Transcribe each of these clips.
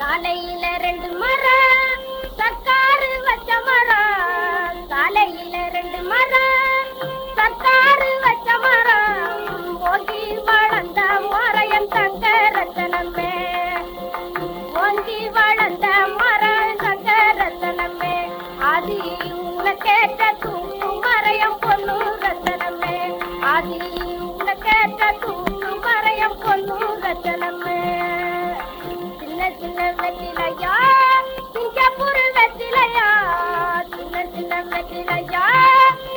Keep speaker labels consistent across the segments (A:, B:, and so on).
A: காலையில ரெண்டு மரம் சர்க்காரு வச்ச மரம் காலையில ரெண்டு மரம் சர்க்காரு வச்ச மரம் ஓங்கி வளர்ந்த மறையன் தங்க ரத்தனமே ஓங்கி வளர்ந்த மரம் தங்க ரத்தனமே ஆதி உனக்கேற்ற தூக்கு மறையம் பொண்ணு ரத்தனமே ஆதி உனக்கேற்ற தூக்கு மறையம் பொண்ணு ரத்தனமே சின்ன சின்ன வெற்றிலையா? சிங்கப்பூர் வெற்றிலையா? சின்ன சின்ன வெற்றிலையா?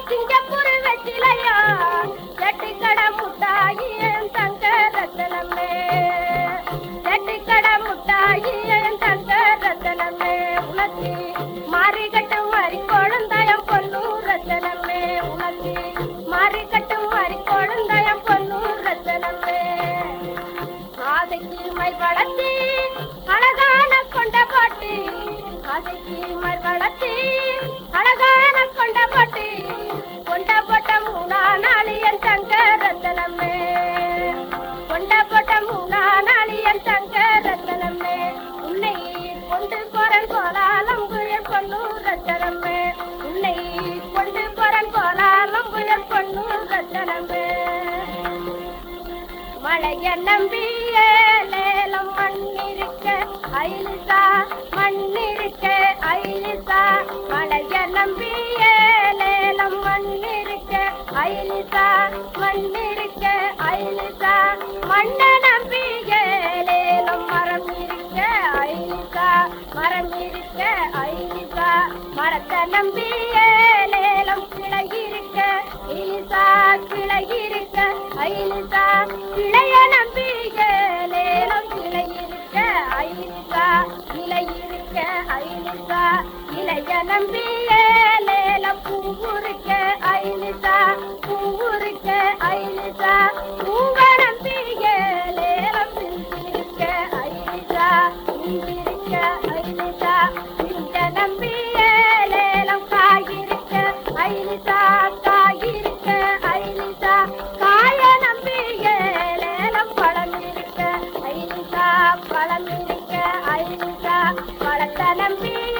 A: சிங்கப்பூர் வெற்றிலையா? எட்டுக்கட முட்டாயி என் தங்க ரத்தனமே எட்டுக்கட முட்டாயி என் தங்க ரத்தனமே உனக்கு மாறிக்கட்டும் மாறி குழந்தாயம் பொண்ணு ரத்தனமே உனக்கு மாறிக்கட்டும் மாறி ஆதைக்கு மை வளர்த்தி அழகான கொண்ட பாட்டு. ஆதைக்கு மை வளர்த்து அழகான கொண்ட பாட்டு. கொண்ட போட்ட மூணா நாளி என் தங்க ரத்தனமே கொண்ட போட்ட மூணா நாளி என் தங்க ரத்தனமே உன்னை கொண்டு போறன் கோலாலம் புயல் பொண்ணு ரத்தனமே உன்னை கொண்டு போறன் கோலாலம் புயல் பொண்ணு ரத்தனமே மழைய நம்பியே மண்ணிருக்க ஐலிசா. மலைய நம்பிய லேலம் மண்ணிருக்க ஐலிசா. மண்ணிருக்க ஐலிசா. மண்ண நம்பிய லேலம் மரம் இருக்க ஐலிசா. மரம் இருக்க ஐலிசா. மரத்தை நம்பிய லேலம் ஐலிசா இளைய நம்பியே லேலம் பூவுருக்க ஐலிசா பூவுருக்க ஐலிசா பூவ நம்பியே லேலம் சிந்திருக்க ஐலிசா சிந்திருக்க ஐலிசா இந்த நம்பியே லேலம் காயிருக்க ஐலிசா காயிருக்க ஐலிசா காய நம்பியே லேலம் பழம் இருக்க ஐலிசா பழம் இருக்க ஐலிசா பழத்தை நம்பிய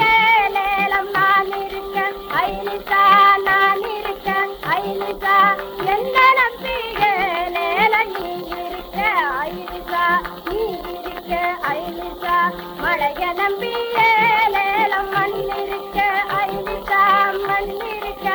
A: ஐலிசா என்ன நம்பிய லேலம் நீ இருக்க? ஐலிசா நீ இருக்க ஐலிசா மழைய நம்பிய லேலம் மண் இருக்க மண் இருக்க